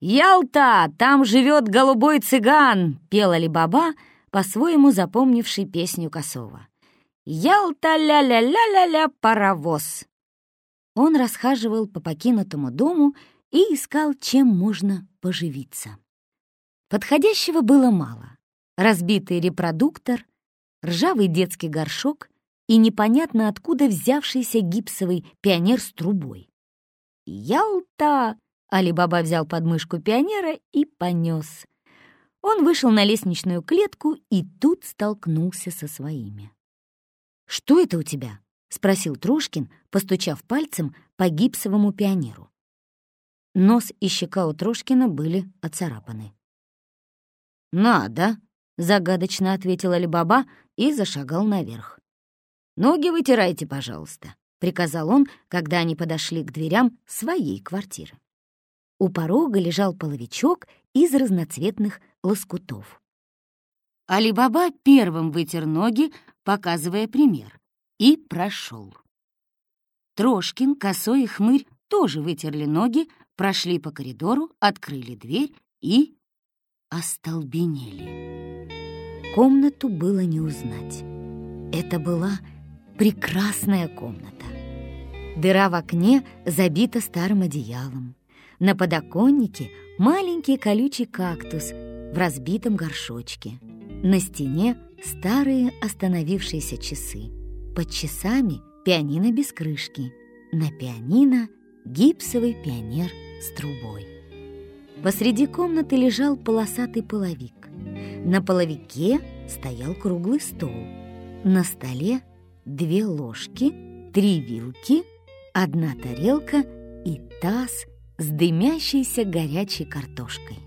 «Ялта, там живет голубой цыган!» — пела Алибаба, по-своему запомнивший песню Косова. «Ялта ля-ля-ля-ля-ля паровоз!» Он расхаживал по покинутому дому и искал, чем можно поживиться. Подходящего было мало. Разбитый репродуктор, ржавый детский горшок и непонятно откуда взявшийся гипсовый пионер с трубой. «Ялта!» — Алибаба взял подмышку пионера и понес. Он вышел на лестничную клетку и тут столкнулся со своими. «Что это у тебя?» — спросил Трошкин, постучав пальцем по гипсовому пионеру. Нос и щека у Трошкина были оцарапаны. «Надо», — загадочно ответила Алибаба и зашагал наверх. «Ноги вытирайте, пожалуйста», — приказал он, когда они подошли к дверям своей квартиры. У порога лежал половичок из разноцветных лоскутов. Алибаба первым вытер ноги, показывая пример, и прошел. Трошкин, Косой и Хмырь тоже вытерли ноги, прошли по коридору, открыли дверь и остолбенели. Комнату было не узнать. Это была прекрасная комната. Дыра в окне забита старым одеялом. На подоконнике маленький колючий кактус в разбитом горшочке. На стене старые остановившиеся часы. Под часами пианино без крышки. На пианино гипсовый пионер с трубой. Посреди комнаты лежал полосатый половик. На половике стоял круглый стол. На столе две ложки, три вилки, одна тарелка и таз с дымящейся горячей картошкой.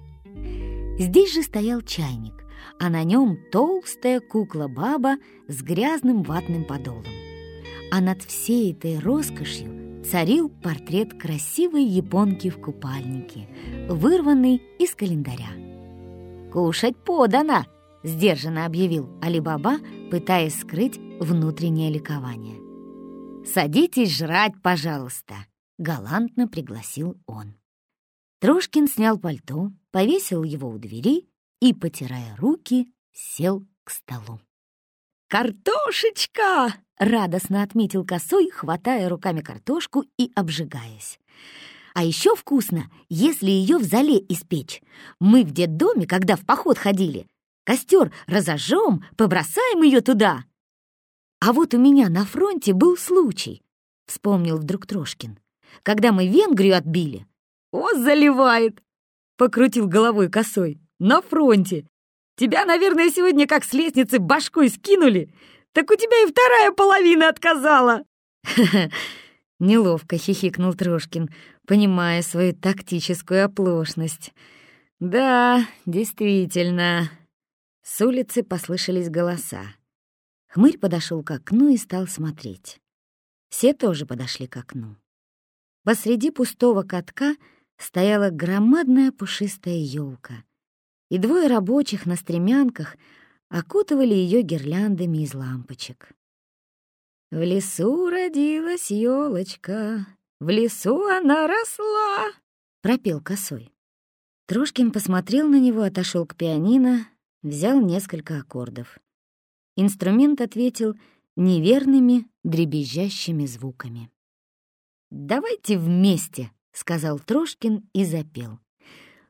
Здесь же стоял чайник, а на нем толстая кукла-баба с грязным ватным подолом. А над всей этой роскошью царил портрет красивой японки в купальнике, вырванный из календаря. «Кушать подано!» — сдержанно объявил Алибаба, пытаясь скрыть внутреннее ликование. «Садитесь жрать, пожалуйста», — галантно пригласил он. Трошкин снял пальто, повесил его у двери и, потирая руки, сел к столу. «Картошечка!» — радостно отметил косой, хватая руками картошку и обжигаясь. «А еще вкусно, если ее в зале испечь. Мы в детдоме, когда в поход ходили, костер разожжем, побросаем ее туда». «А вот у меня на фронте был случай», — вспомнил вдруг Трошкин, «когда мы Венгрию отбили». «О, заливает!» — покрутил головой косой. «На фронте! Тебя, наверное, сегодня как с лестницы башкой скинули, так у тебя и вторая половина отказала!» Неловко хихикнул Трошкин, понимая свою тактическую оплошность. «Да, действительно». С улицы послышались голоса. Хмырь подошел к окну и стал смотреть. Все тоже подошли к окну. Посреди пустого катка стояла громадная пушистая елка, и двое рабочих на стремянках окутывали ее гирляндами из лампочек. В лесу родилась елочка, в лесу она росла, пропел косой. Трошкин посмотрел на него, отошел к пианино, взял несколько аккордов. Инструмент ответил неверными дребезжащими звуками. «Давайте вместе», — сказал Трошкин и запел.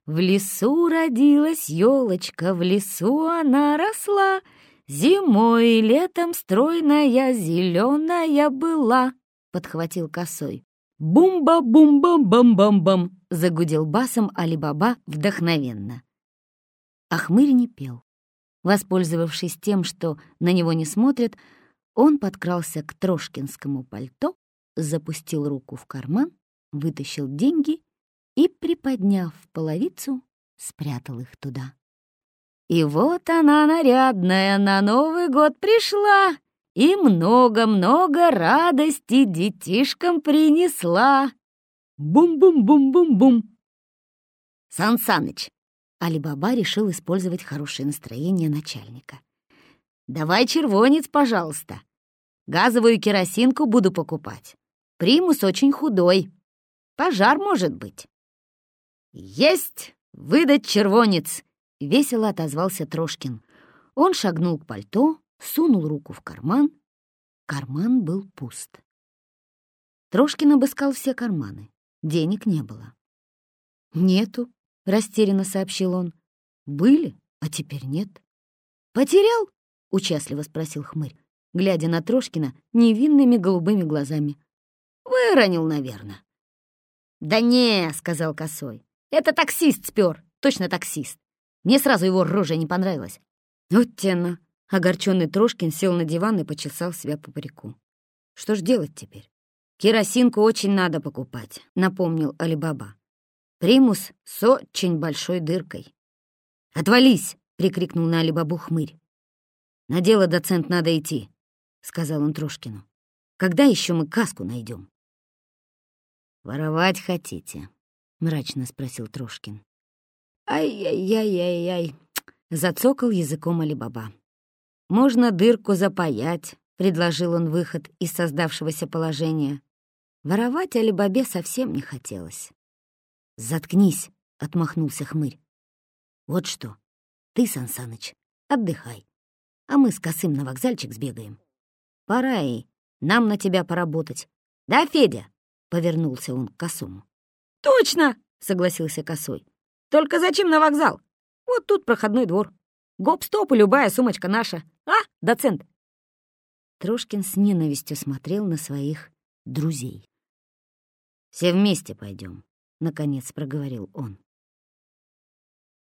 В лесу родилась елочка, в лесу она росла, Зимой и летом стройная, зеленая была, подхватил косой. «Бумба-бумба-бам-бам-бам!» — загудел басом Алибаба вдохновенно. Ахмырь не пел. Воспользовавшись тем, что на него не смотрят, он подкрался к Трошкинскому пальто, запустил руку в карман, вытащил деньги и, приподняв половицу, спрятал их туда. И вот она нарядная на Новый год пришла и много-много радости детишкам принесла. Бум-бум-бум-бум-бум. Сан Саныч, Алибаба решил использовать хорошее настроение начальника. «Давай червонец, пожалуйста. Газовую керосинку буду покупать. Примус очень худой. Пожар может быть». «Есть! Выдать червонец!» — весело отозвался Трошкин. Он шагнул к пальто, сунул руку в карман. Карман был пуст. Трошкин обыскал все карманы. Денег не было. «Нету», — растерянно сообщил он. «Были, а теперь нет». «Потерял?» — участливо спросил хмырь, глядя на Трошкина невинными голубыми глазами. «Выронил, наверное». «Да не», — сказал Косой. «Это таксист спер, точно таксист. Мне сразу его рожа не понравилась». «Вот тена». Огорченный Трошкин сел на диван и почесал себя по парику. «Что ж делать теперь?» «Керосинку очень надо покупать», — напомнил Алибаба. «Примус с очень большой дыркой». «Отвались!» — прикрикнул на Алибабу хмырь. «На дело, доцент, надо идти», — сказал он Трошкину. «Когда еще мы каску найдем? «Воровать хотите?» — мрачно спросил Трошкин. «Ай-яй-яй-яй-яй!» — зацокал языком Алибаба. «Можно дырку запаять», — предложил он выход из создавшегося положения. Воровать Алибабе совсем не хотелось. «Заткнись», — отмахнулся хмырь. «Вот что, ты, Сансаныч, отдыхай, а мы с Косым на вокзальчик сбегаем. Пора и нам на тебя поработать. Да, Федя?» — повернулся он к Косому. «Точно!» — согласился Косой. «Только зачем на вокзал? Вот тут проходной двор. Гоп-стоп и любая сумочка наша. А, доцент?» Трошкин с ненавистью смотрел на своих друзей. «Все вместе пойдем», — наконец проговорил он.